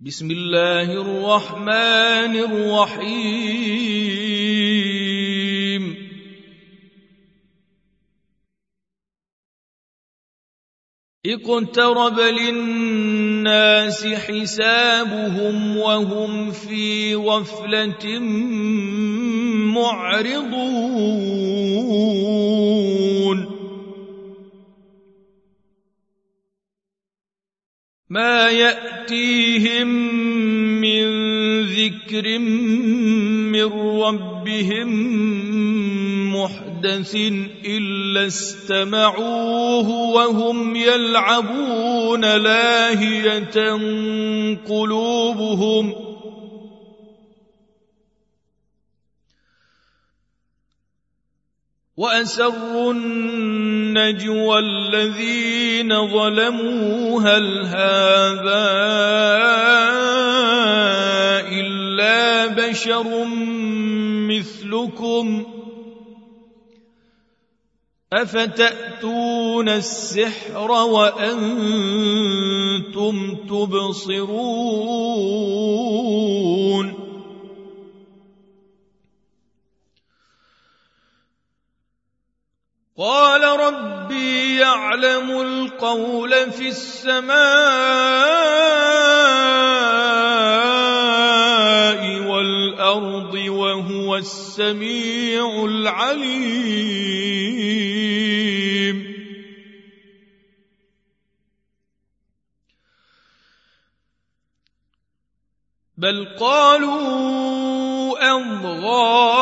بسم الله الرحمن الرحيم. اقترب للناس حسابهم وهم في غفلة معرضون. ما يأتيهم من ذكر من ربهم محدث إلا استمعوه وهم يلعبون لاهية قلوبهم وأسروا النجوى الذين ظلموا هل هذا إلا بشر مثلكم أفتأتون السحر وأنتم تبصرون قال ربي يعلم القول في السماء والأرض وهو السميع العليم. بل قالوا أضغاث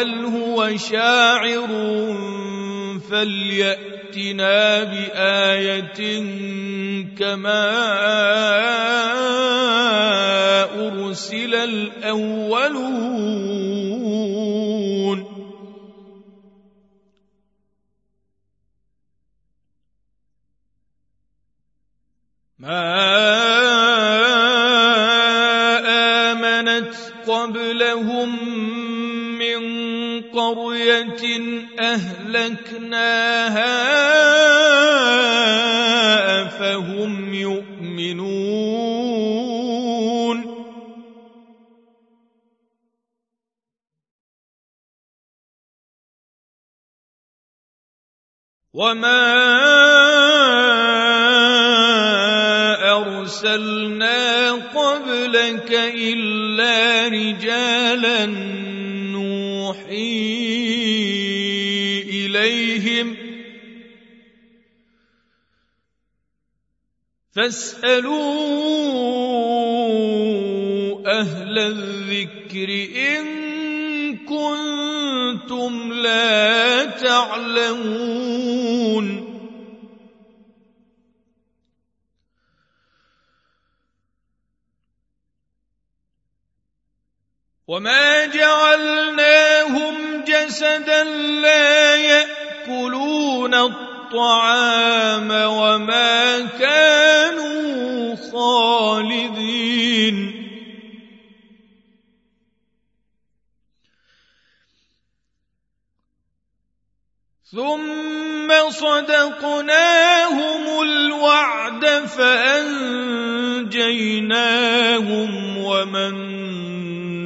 بل هو شاعر فلياتنا بايه كما ارسل الاولون ما امنت قبلهم قريه أهلكناها أفهم يؤمنون. وما ارسلنا قبلك الا رجالا إليهم. فاسألوا أهل الذكر إن كنتم لا تعلمون. الطعام وما كانوا خالدين. ثم صدقناهم الوعد فأنجيناهم ومن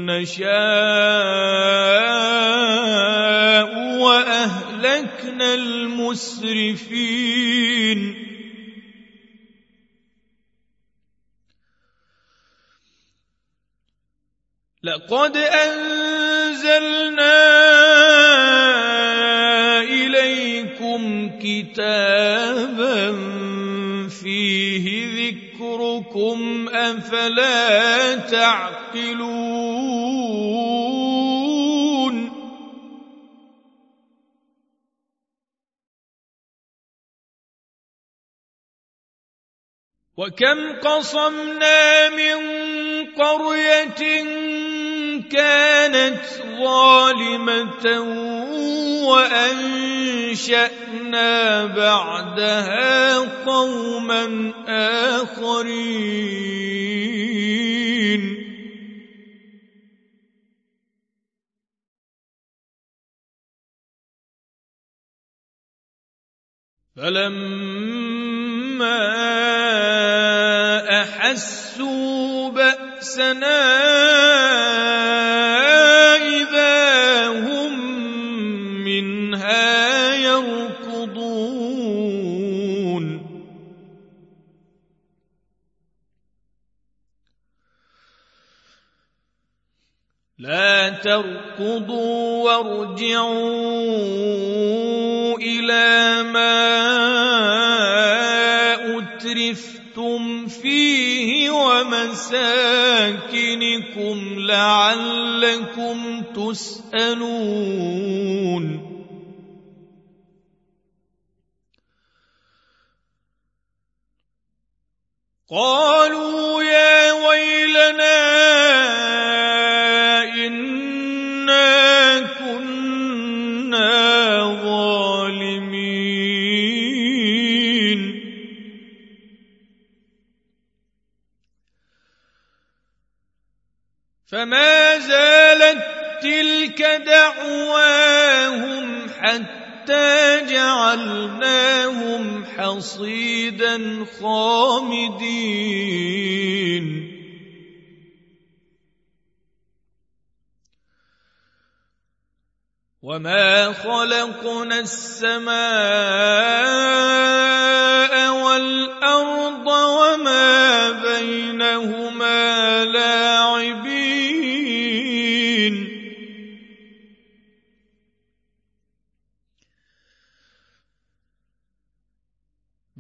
نشاء واهلكنا المسرفين. لقد أنزلنا إليكم كتابا فيه ذكركم أفلا تعقلون. وكم قصمنا من قرية كانت ظالمة وأنشأنا بعدها قوما آخرين. فلما أحسوا بأسنا إذا هم منها يركضون. لا تركضوا وارجعوا إلى ما أترفتم فيه ومساكنكم لعلكم تسألون قالوا يا ويلنا فما زالت تلك دعواهم حتى جعلناهم حصيدا خامدين. وما خلقنا السماء والارض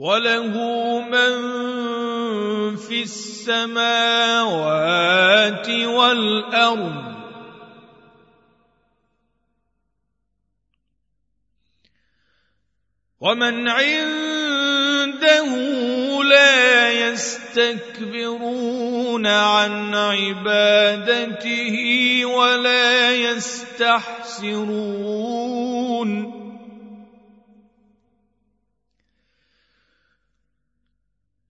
وله من في السماوات والارض ومن عنده لا يستكبرون عن عبادته ولا يستحسرون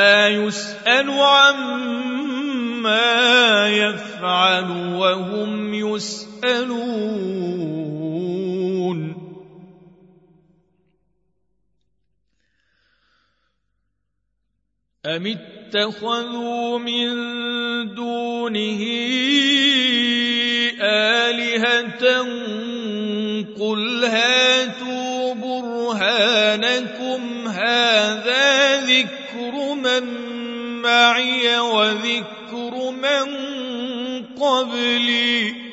لا يسأل عما يفعل وهم يسألون. أم اتخذوا من دونه آلهة؟ قل هاتوا برهانكم هذا معي وذكر من قبلي.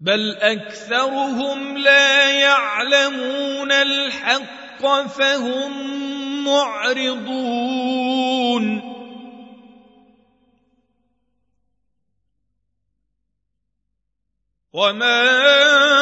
بل أكثرهم لا يعلمون الحق فهم معرضون. وما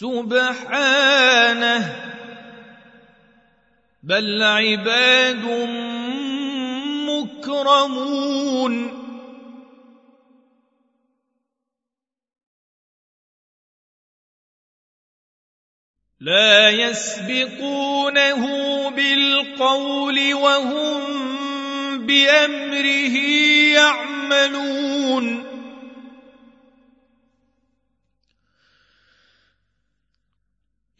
سبحانه بل عباد مكرمون لا يسبقونه بالقول وهم بأمره يعملون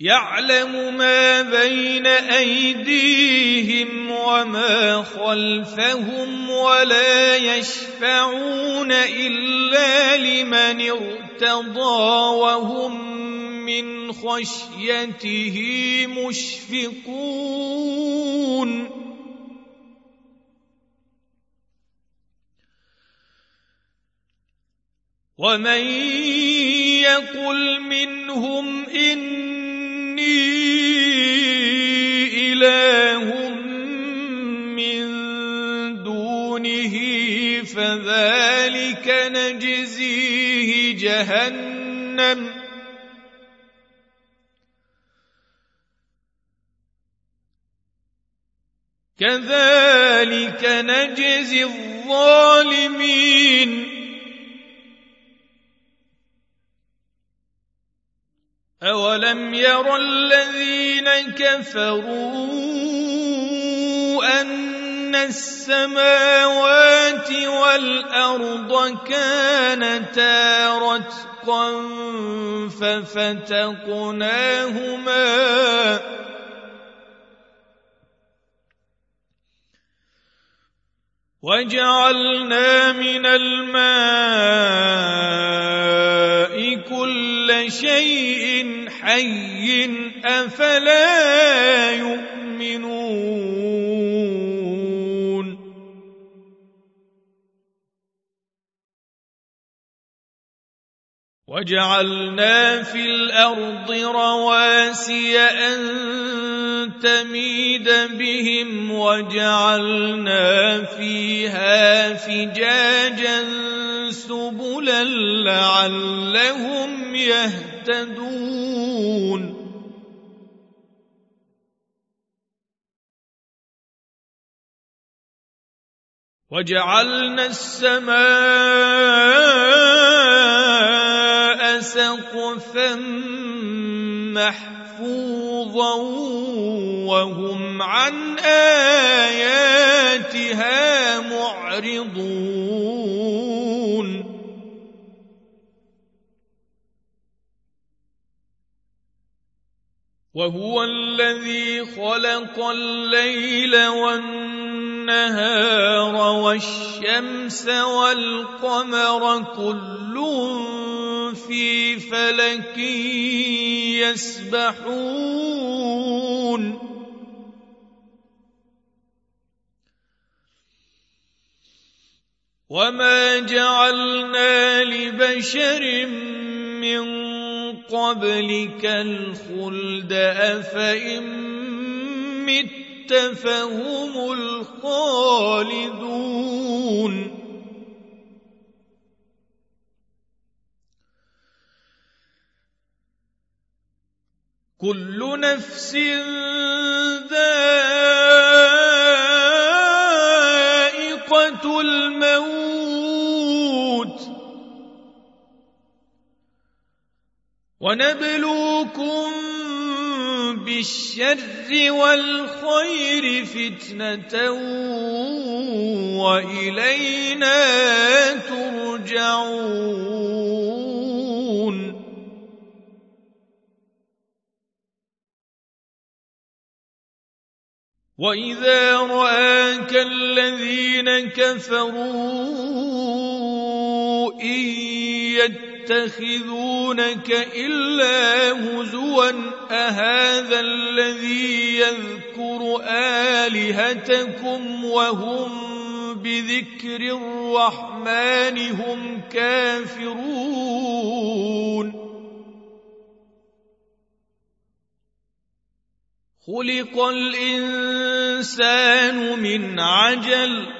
يعلم ما بين أيديهم وما خلفهم ولا يشفعون إلا لمن ارتضى وهم من خشيته مشفقون. ومن يقل منهم إن إله من دونه فذلك نجزيه جهنم. كذلك نجزي الظالمين. أولم ير الذين كفروا أن السماوات والأرض كانتا رتقا ففتقناهما وجعلنا من الماء شيء حي أفلا يؤمنون. وجعلنا في الأرض رواسي أن تميد بهم وجعلنا فيها فجاجا سبلا لعلهم يهتدون. وجعلنا السماء سقفا محفوظا وهم عن آياتها معرضون. وهو الذي خلق الليل والنهار والشمس والقمر كل في فلك يسبحون. وما جعلنا لبشر من قبلك الخلد أفإن مت فهم الخالدون. كل نفس ذائقة الموت. ونبلوكم بالشر والخير فتنة وإلينا ترجعون. وإذا رآك الذين كفروا إن يتخذونك إلا هزوا أهذا الذي يذكر آلهتكم وهم بذكر الرحمن هم كافرون خلق الإنسان من عجل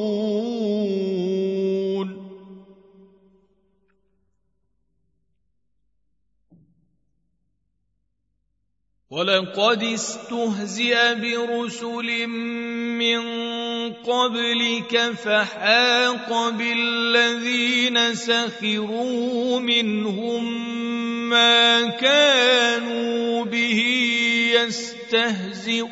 ولقد استهزئ برسل من قبلك فحاق بالذين سخروا منهم ما كانوا به يستهزئون.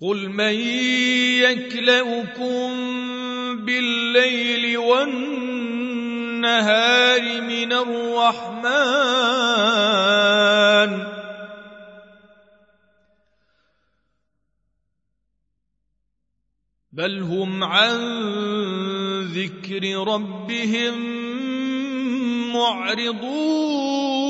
قل من يكلؤكم بالليل والنهار من الرحمن. بل هم عن ذكر ربهم معرضون.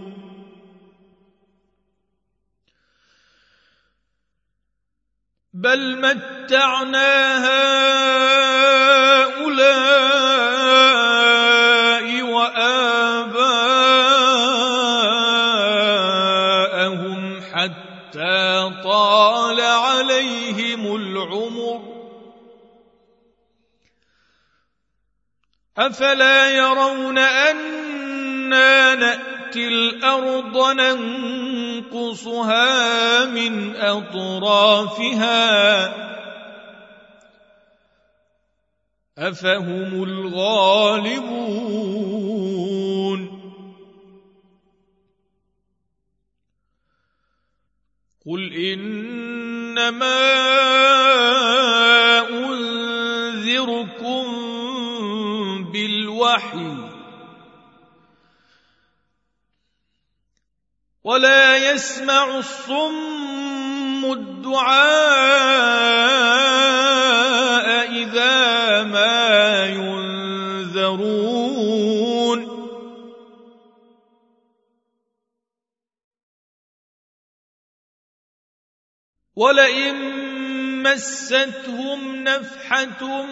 بل متعنا هؤلاء وآباءهم حتى طال عليهم العمر. أفلا يرون أنا نأتي الأرض ننقل ينقصها من أطرافها أفهم الغالبون قل إنما أنذركم بالوحي ولا يسمع الصم الدعاء إذا ما ينذرون. ولئن مستهم نفحة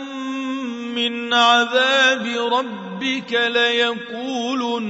من عذاب ربك ليقولن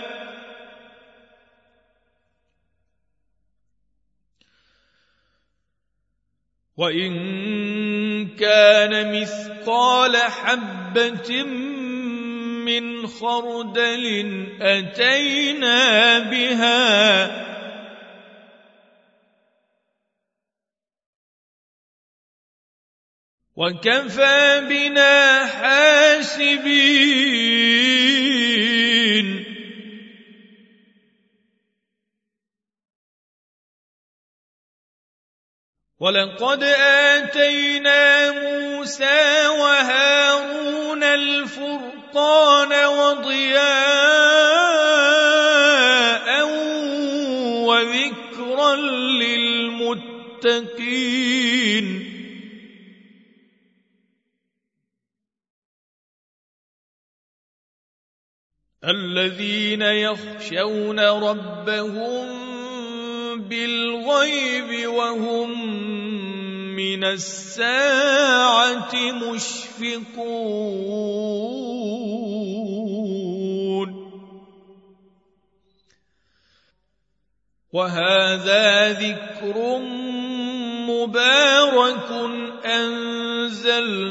وإن كان مثقال حبة من خردل أتينا بها. وكفى بنا حاسبين. ولقد آتينا موسى وهارون الفرقان وضياء وذكرا للمتقين. الذين يخشون ربهم بالغيب وهم من الساعة مشفقون. وهذا ذكر مبارك أنزلناه.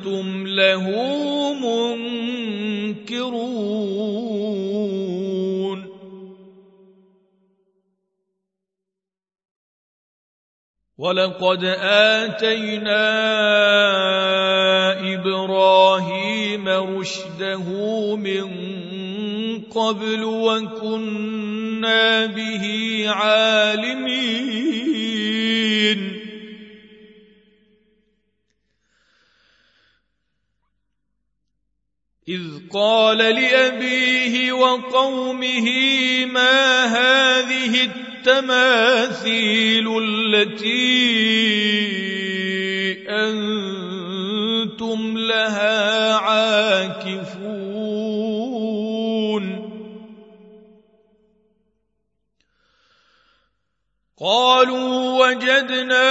أفأنتم له منكرون. ولقد آتينا إبراهيم رشده من قبل وكنا به عالمين. إذ قال لأبيه وقومه ما هذه التماثيل التي أنتم لها عاكفون. قالوا وجدنا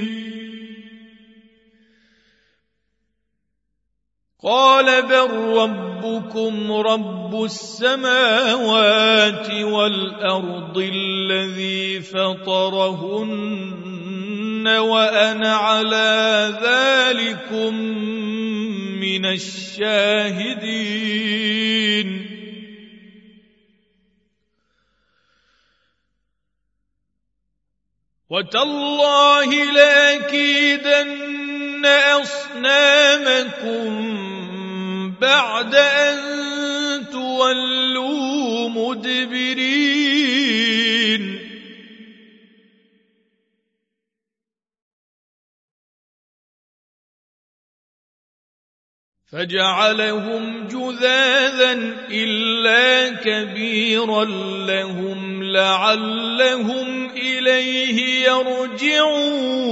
قال بل ربكم رب السماوات والأرض الذي فطرهن وأنا على ذلكم من الشاهدين. وتالله لأكيدن أصنامكم بعد أن تولوا مدبرين. فجعلهم جذاذا إلا كبيرا لهم لعلهم إليه يرجعون.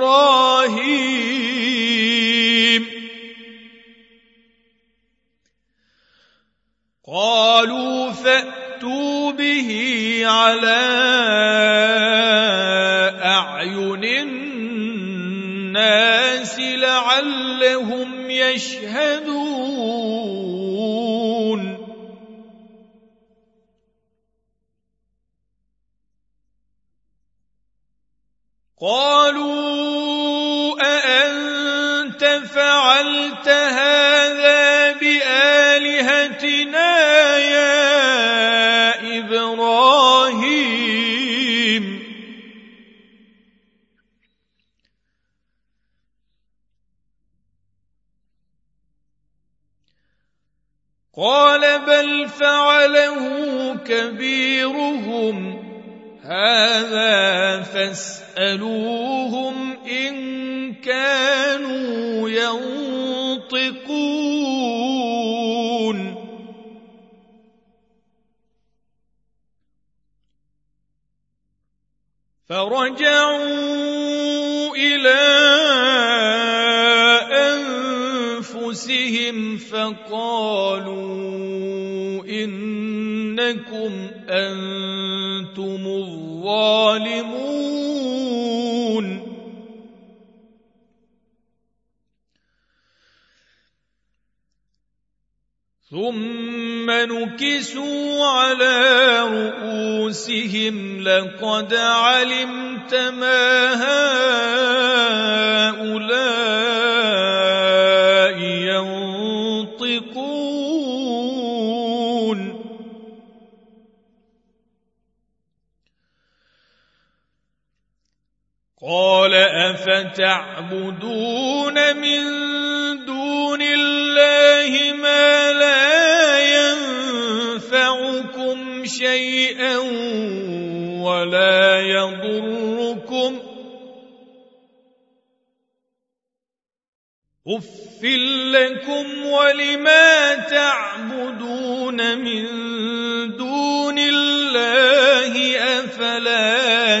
إبراهيم. قالوا فأتوا به على أعين الناس لعلهم يشهدون. قالوا كبيرهم هذا فاسألوهم إن كانوا ينطقون. فرجعوا إلى أنفسهم فقالوا إنكم أنتم الظالمون. ثم نكسوا على رؤوسهم لقد علمت ما هؤلاء قال أفتعبدون من دون الله ما لا ينفعكم شيئا ولا يضركم اف لكم ولما تعبدون من دون الله افلا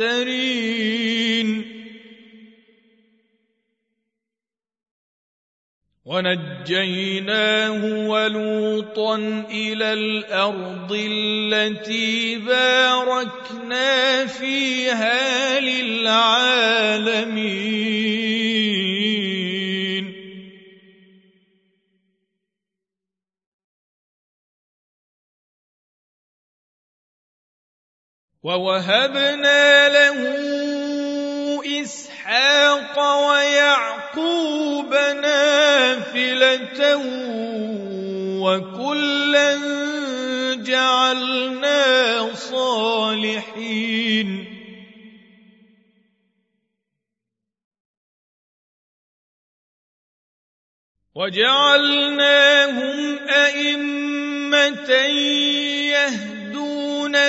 الأخسرين ونجيناه ولوطا إلى الأرض التي باركنا فيها للعالمين ووهبنا له إسحاق ويعقوب نافلة وكلا جعلنا صالحين. وجعلناهم أئمة يهدون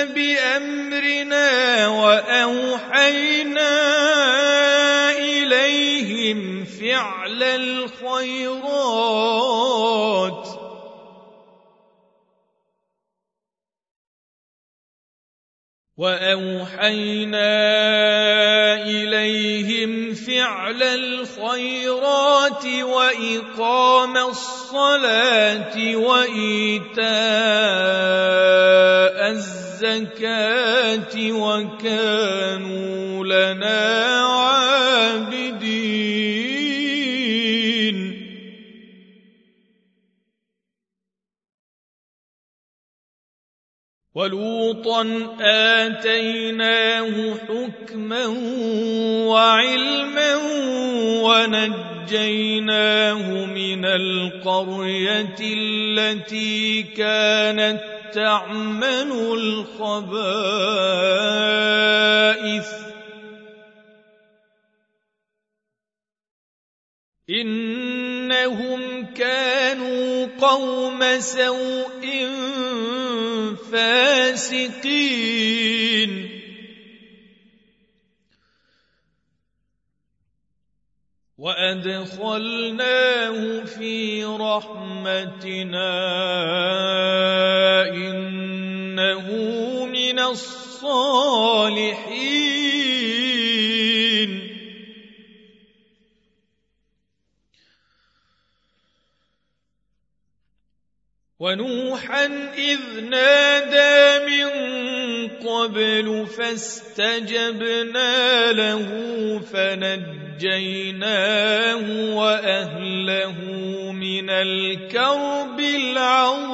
بأمرنا وأوحينا إليهم فعل الخيرات. وأوحينا إليهم فعل الخيرات وإقام الصلاة وإيتاء الزكاة وكانوا لنا عابدين ولوطا اتيناه حكما وعلما ونجيناه من القريه التي كانت تعمل الخبائث. إنهم كانوا قوم سوء فاسقين. وأدخلناه في رحمتنا. الصالحين. ونوحا إذ نادى من قبل فاستجبنا له فنجيناه وأهله من الكرب العظيم.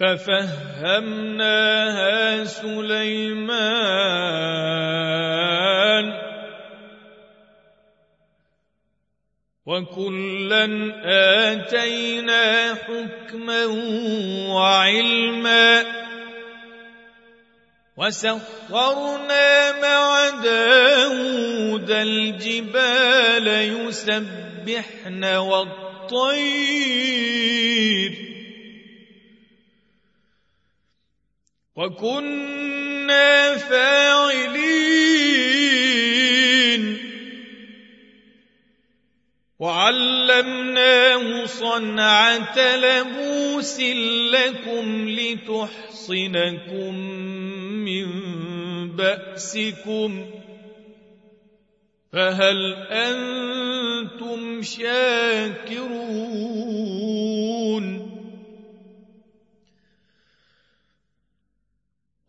ففهمناها سليمان. وكلا آتينا حكما وعلما. وسخرنا مع داود الجبال يسبحن والطير. وكنا فاعلين. وعلمناه صنعة لبوس لكم لتحصنكم من بأسكم. فهل أنتم شاكرون؟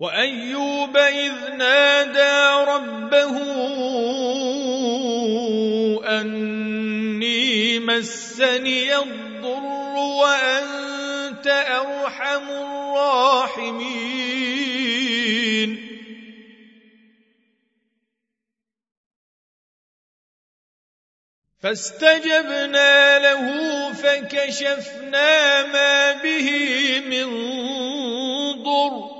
وأيوب إذ نادى ربه أني مسني الضر وأنت أرحم الراحمين. فاستجبنا له فكشفنا ما به من ضر.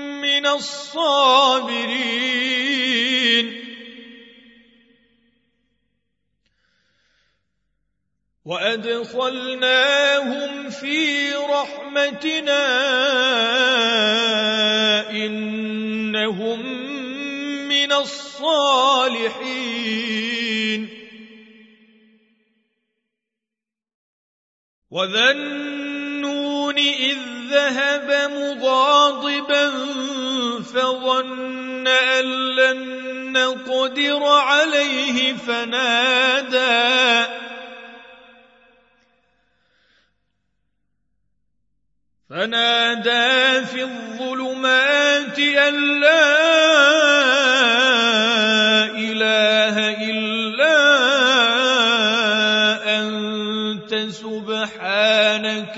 من الصابرين. وأدخلناهم في رحمتنا إنهم من الصالحين. إذ ذهب مغاضبا فظن أن لن نقدر عليه فنادى. فنادى في الظلمات أن لا إله إلا أنت سبحانك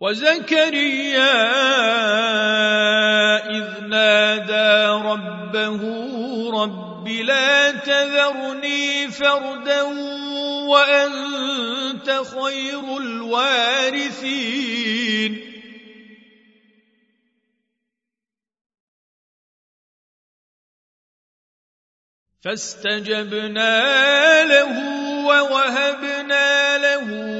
وزكريا إذ نادى ربه رب لا تذرني فردا وأنت خير الوارثين. فاستجبنا له ووهبنا له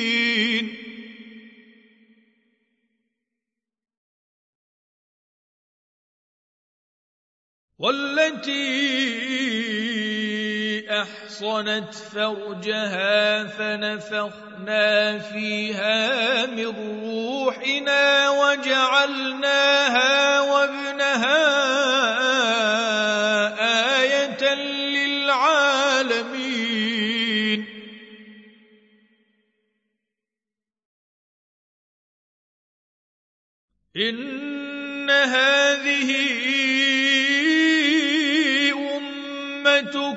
والتي أحصنت فرجها فنفخنا فيها من روحنا وجعلناها وابنها آية للعالمين. إن هذه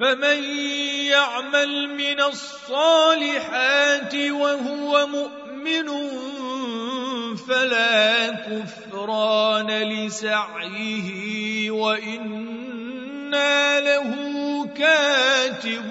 فمن يعمل من الصالحات وهو مؤمن فلا كفران لسعيه وإنا له كاتبون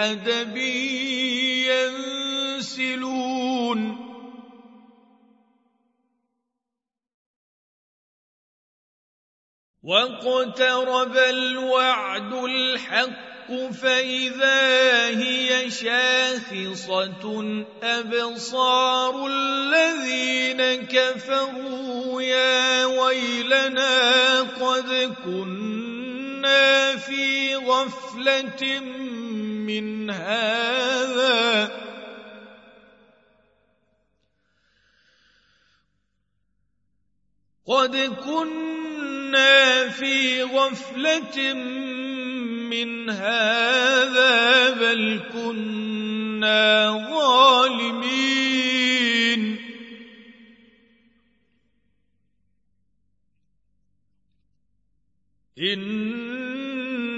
حدب ينسلون. واقترب الوعد الحق فإذا هي شاخصة. أبصار الذين كفروا يا ويلنا قد كنا في غفلة من هذا. قد كنا في غفلة من هذا بل كنا ظالمين.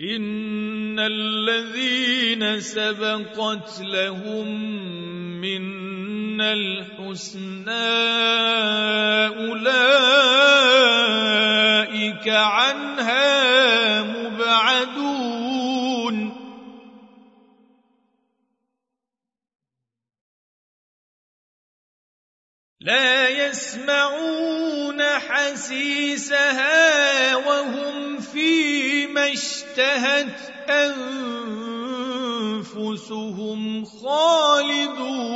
إن الذين سبقت لهم منا الحسنى أولئك عنها مبعدون لا يسمعون حسيسها وهم فيما اشتهت أنفسهم خالدون.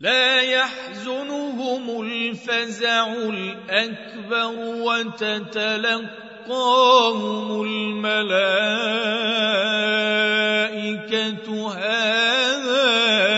لا يحزنهم الفزع الأكبر وتتلقاهم الملائكة. هذا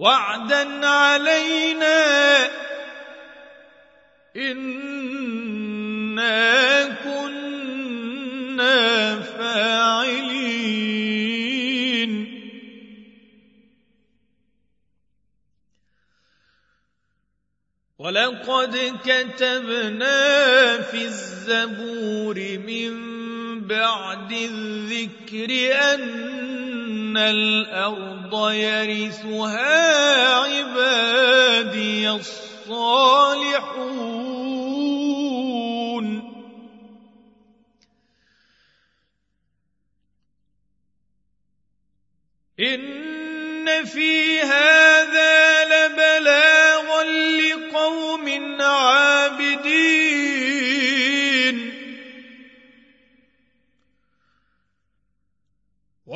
وعدا علينا إنا كنا فاعلين. ولقد كتبنا في الزبور من بعد الذكر أن الأرض يرثها عبادي الصالحون إن في هذا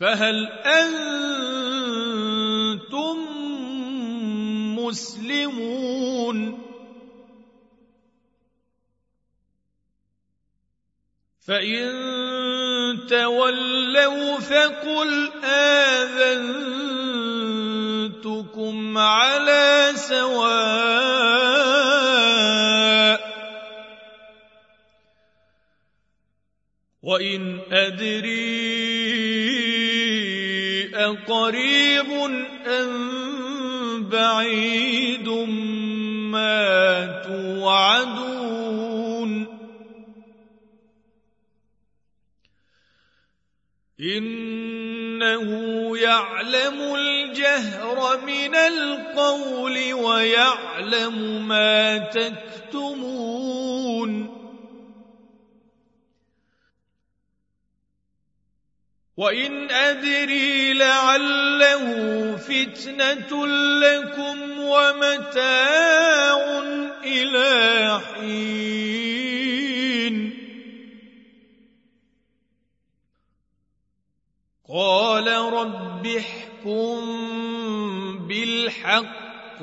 فهل أنتم مسلمون؟ فإن تولوا فقل آذنتكم على سواء وإن أدري أقريب أم بعيد ما توعدون إنه يعلم الجهر من القول ويعلم ما تكتمون وإن أدري لعله فتنة لكم ومتاع إلى حين قال رب احكم بالحق